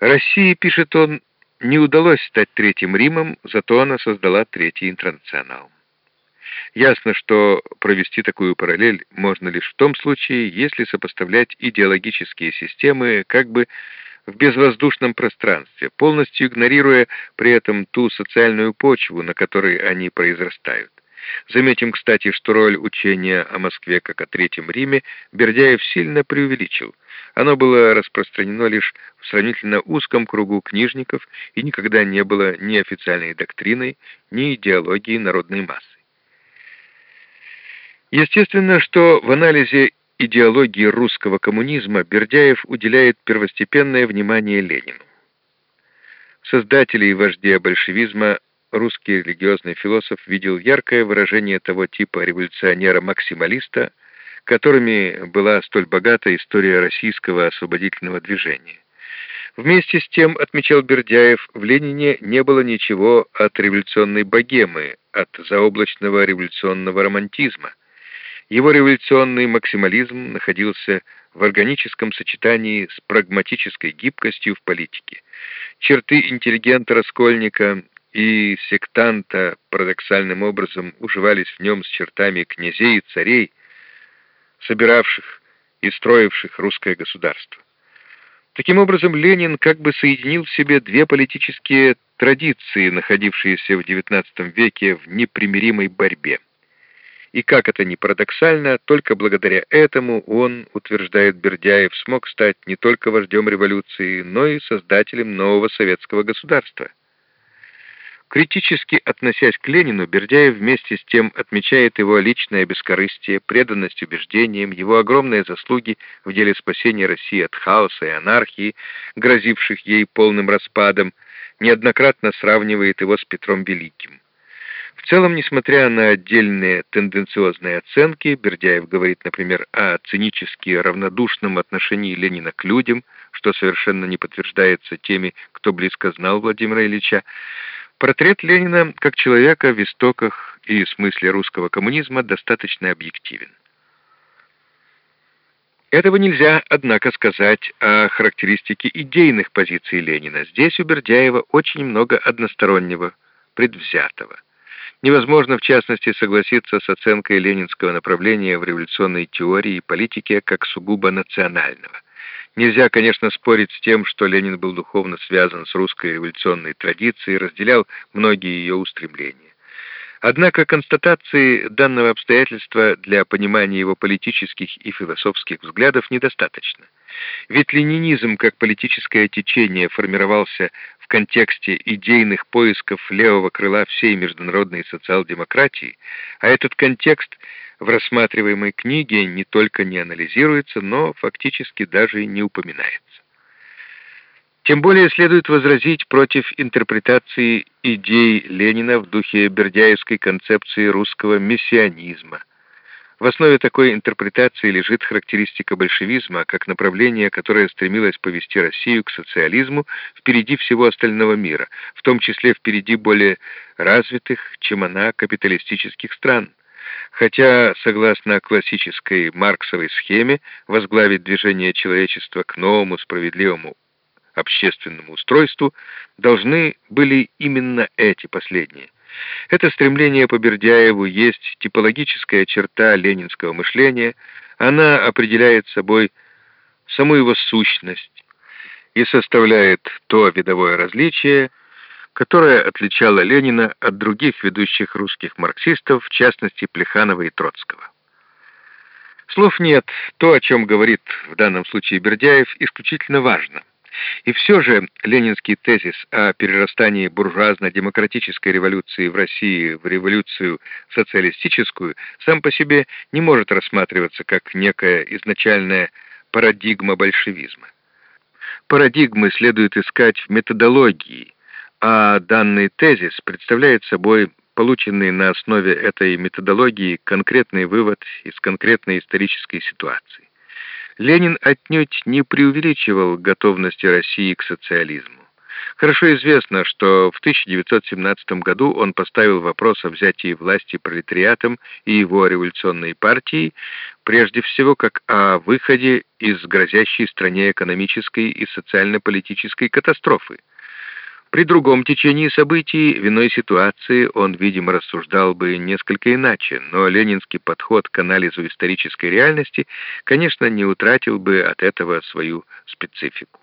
России, пишет он, не удалось стать Третьим Римом, зато она создала Третий Интернационал. Ясно, что провести такую параллель можно лишь в том случае, если сопоставлять идеологические системы как бы в безвоздушном пространстве, полностью игнорируя при этом ту социальную почву, на которой они произрастают. Заметим, кстати, что роль учения о Москве как о Третьем Риме Бердяев сильно преувеличил. Оно было распространено лишь в сравнительно узком кругу книжников и никогда не было ни официальной доктриной, ни идеологией народной массы. Естественно, что в анализе идеологии русского коммунизма Бердяев уделяет первостепенное внимание Ленину. Создателей и вождя большевизма русский религиозный философ видел яркое выражение того типа революционера-максималиста, которыми была столь богата история российского освободительного движения. Вместе с тем, отмечал Бердяев, в Ленине не было ничего от революционной богемы, от заоблачного революционного романтизма. Его революционный максимализм находился в органическом сочетании с прагматической гибкостью в политике. Черты интеллигента-раскольника и сектанта парадоксальным образом уживались в нем с чертами князей и царей, собиравших и строивших русское государство. Таким образом, Ленин как бы соединил в себе две политические традиции, находившиеся в XIX веке в непримиримой борьбе. И как это ни парадоксально, только благодаря этому он, утверждает Бердяев, смог стать не только вождем революции, но и создателем нового советского государства. Критически относясь к Ленину, Бердяев вместе с тем отмечает его личное бескорыстие, преданность убеждениям, его огромные заслуги в деле спасения России от хаоса и анархии, грозивших ей полным распадом, неоднократно сравнивает его с Петром Великим. В целом, несмотря на отдельные тенденциозные оценки, Бердяев говорит, например, о цинически равнодушном отношении Ленина к людям, что совершенно не подтверждается теми, кто близко знал Владимира Ильича, Портрет Ленина как человека в истоках и смысле русского коммунизма достаточно объективен. Этого нельзя, однако, сказать о характеристике идейных позиций Ленина. Здесь у Бердяева очень много одностороннего, предвзятого. Невозможно, в частности, согласиться с оценкой ленинского направления в революционной теории и политике как сугубо национального. Нельзя, конечно, спорить с тем, что Ленин был духовно связан с русской революционной традицией и разделял многие ее устремления. Однако констатации данного обстоятельства для понимания его политических и философских взглядов недостаточно. Ведь ленинизм как политическое течение формировался в контексте идейных поисков левого крыла всей международной социал-демократии, а этот контекст в рассматриваемой книге не только не анализируется, но фактически даже не упоминается. Тем более следует возразить против интерпретации идей Ленина в духе бердяевской концепции русского мессианизма. В основе такой интерпретации лежит характеристика большевизма как направление, которое стремилось повести Россию к социализму впереди всего остального мира, в том числе впереди более развитых, чем она, капиталистических стран. Хотя, согласно классической марксовой схеме, возглавить движение человечества к новому справедливому общественному устройству должны были именно эти последние. Это стремление по Бердяеву есть типологическая черта ленинского мышления, она определяет собой саму его сущность и составляет то видовое различие, которое отличало Ленина от других ведущих русских марксистов, в частности Плеханова и Троцкого. Слов нет, то, о чем говорит в данном случае Бердяев, исключительно важно. И все же ленинский тезис о перерастании буржуазно-демократической революции в России в революцию социалистическую сам по себе не может рассматриваться как некая изначальная парадигма большевизма. Парадигмы следует искать в методологии, а данный тезис представляет собой полученный на основе этой методологии конкретный вывод из конкретной исторической ситуации. Ленин отнюдь не преувеличивал готовности России к социализму. Хорошо известно, что в 1917 году он поставил вопрос о взятии власти пролетариатом и его революционной партией, прежде всего как о выходе из грозящей стране экономической и социально-политической катастрофы. При другом течении событий, в иной ситуации, он, видимо, рассуждал бы несколько иначе, но ленинский подход к анализу исторической реальности, конечно, не утратил бы от этого свою специфику.